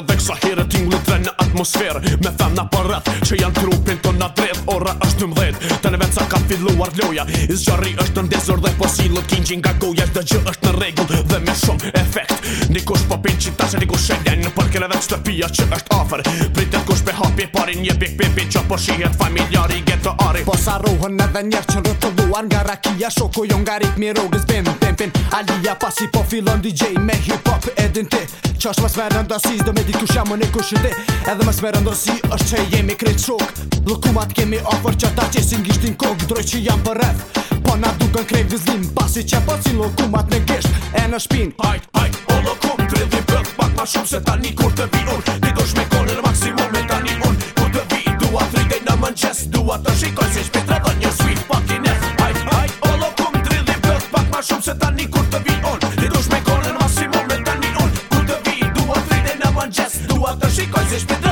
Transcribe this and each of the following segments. gjithë dhe kësa herë t'inglu të dhe në atmosferë Me fem në përreth që janë trupin të në dredh Ora është në mdhet, të në vend sa ka filluar loja Isë gjari është në ndezur dhe posilu kinjin nga goja Dhe gjë është në regull dhe me shumë efekt Nikush po pinë qita që niku shedja Në përkele dhe qëtë pia që është afer Pritet kush pe hapje pari një pik pipi Qo po shihet familjari geto ari Po sa rohën edhe njerë që në rëtulluar Nga rakia shoko jo nga ritmi rogës bim Pim pim Alia pasi po filon DJ me hip hop edin ti Qo është mës me rëndësi Zdo me dikush jamu një kush ndi Edhe mës me rëndësi është që jemi krejt shok Lëkumat kemi ofër që ta qesin gishtin kok na duken krejt vizlin Pasi që pasin po lokumat në gesht e në shpin Hajt, hajt, o lokum, të redhi bëg Pak ma shumë se tani kur të vi un Ti do me kone në maksimum Me tani un Kur të vi, dua të rritej në mënqes Dua të shikoj si shpit të redhën një swi Pak i nes, hajt, hajt, o lokum, të redhi bëg Pak ma shumë se tani kur të vi un Ti do me kone në maksimum Me tani un Kur të vi, dua të rritej në mënqes Dua të shikoj si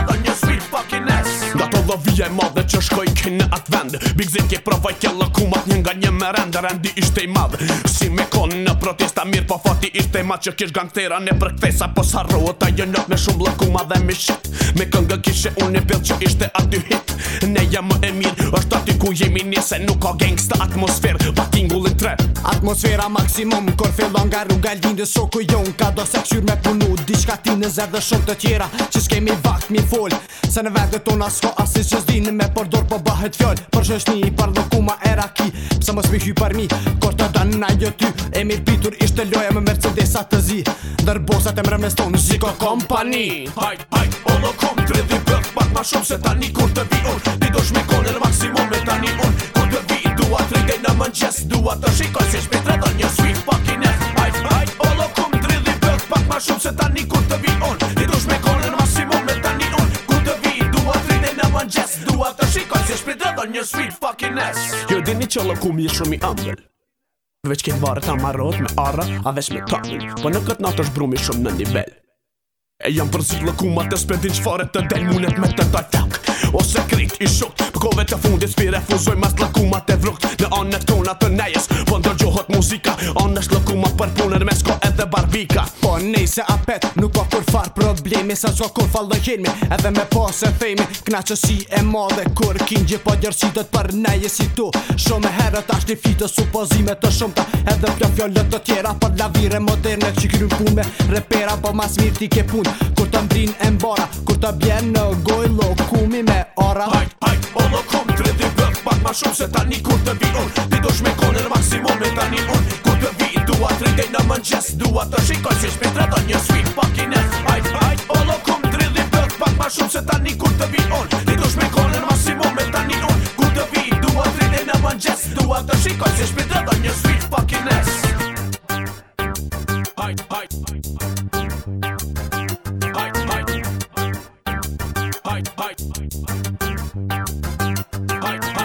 vija e madhe që shkoj kënë në atë vend Big Zinke provoj kjo lëkumat një nga një merend Rendi ishte i madhe Si me konë në protesta mirë po fati ishte i madhe Që kish gang të në përkthesa Po sa ta jë nëtë me shumë lëkumat dhe me shit Me këngë kishe unë e pjellë që ishte aty hit Ne jam më e mirë është aty ku jemi një se nuk ka gengës të atmosferë Pa tingullin tre Atmosfera maksimum Kor fillon nga rruga lgjin dhe soku jon Ka do se këshur me punu Dishka ti në zerdhe shumë të tjera Qës s'kemi vakt mi fol se në vetë tona s'ka asis që s'dini me përdor po për bahet fjall Për shëshni i par dhe kuma era ki Pse mos mi hy par mi Kor të danë na jo ty E mirë pitur ishte loja me mercedesa të zi Dër bosat e mre me stonë Ziko kompani Hajt, hajt, ollo kom Tre dhe bërk pak ma shumë se tani kur të vi unë Ti do shmi kone lë maksimum me tani unë Kur të vi dua tre në mëngjes Dua të shikoj Si shpitre dhe njës sweet fucking ass Jo dini që lëku mi e shumë i ëndër Veç këtë varë ta marot me arra A me tërmi Po në këtë natë është brumi shumë në nivel E jam përzit lëku ma të spendin që fare të del Munet me të taj fuck Ose krit i shukt Për po kove të fundit s'pi Mas lëku ma të vrukt Në anët tona të nejes Po ndër gjohët muzika Anë është lëku ma për puner me skot dhe barbika Po nej se apet nuk po kur far problemi Sa qo kur fallo jenmi edhe me po se themi Kna që si e madhe kur kin gje po gjërësitet për neje si tu Shome herët ashtë një fitë supozime të shumëta Edhe pjo fjollët të tjera për lavire moderne Që kërën pume repera po mas mirë ti ke pun Kur të mbrin e mbara, kur të bjen në gojlo Unë gjësë dua të shikoj që shpi të rëtë një sweet Po kine hajt hajt Olo kom të rëdhi pak ma shumë se tani kur të vi unë Ti du shme kone në me tani unë Ku të vi dua të rëdhi në unë gjësë dua të shikoj që shpi të rëtë një svi Po kine hajt hajt Hajt hajt Hajt hajt Hajt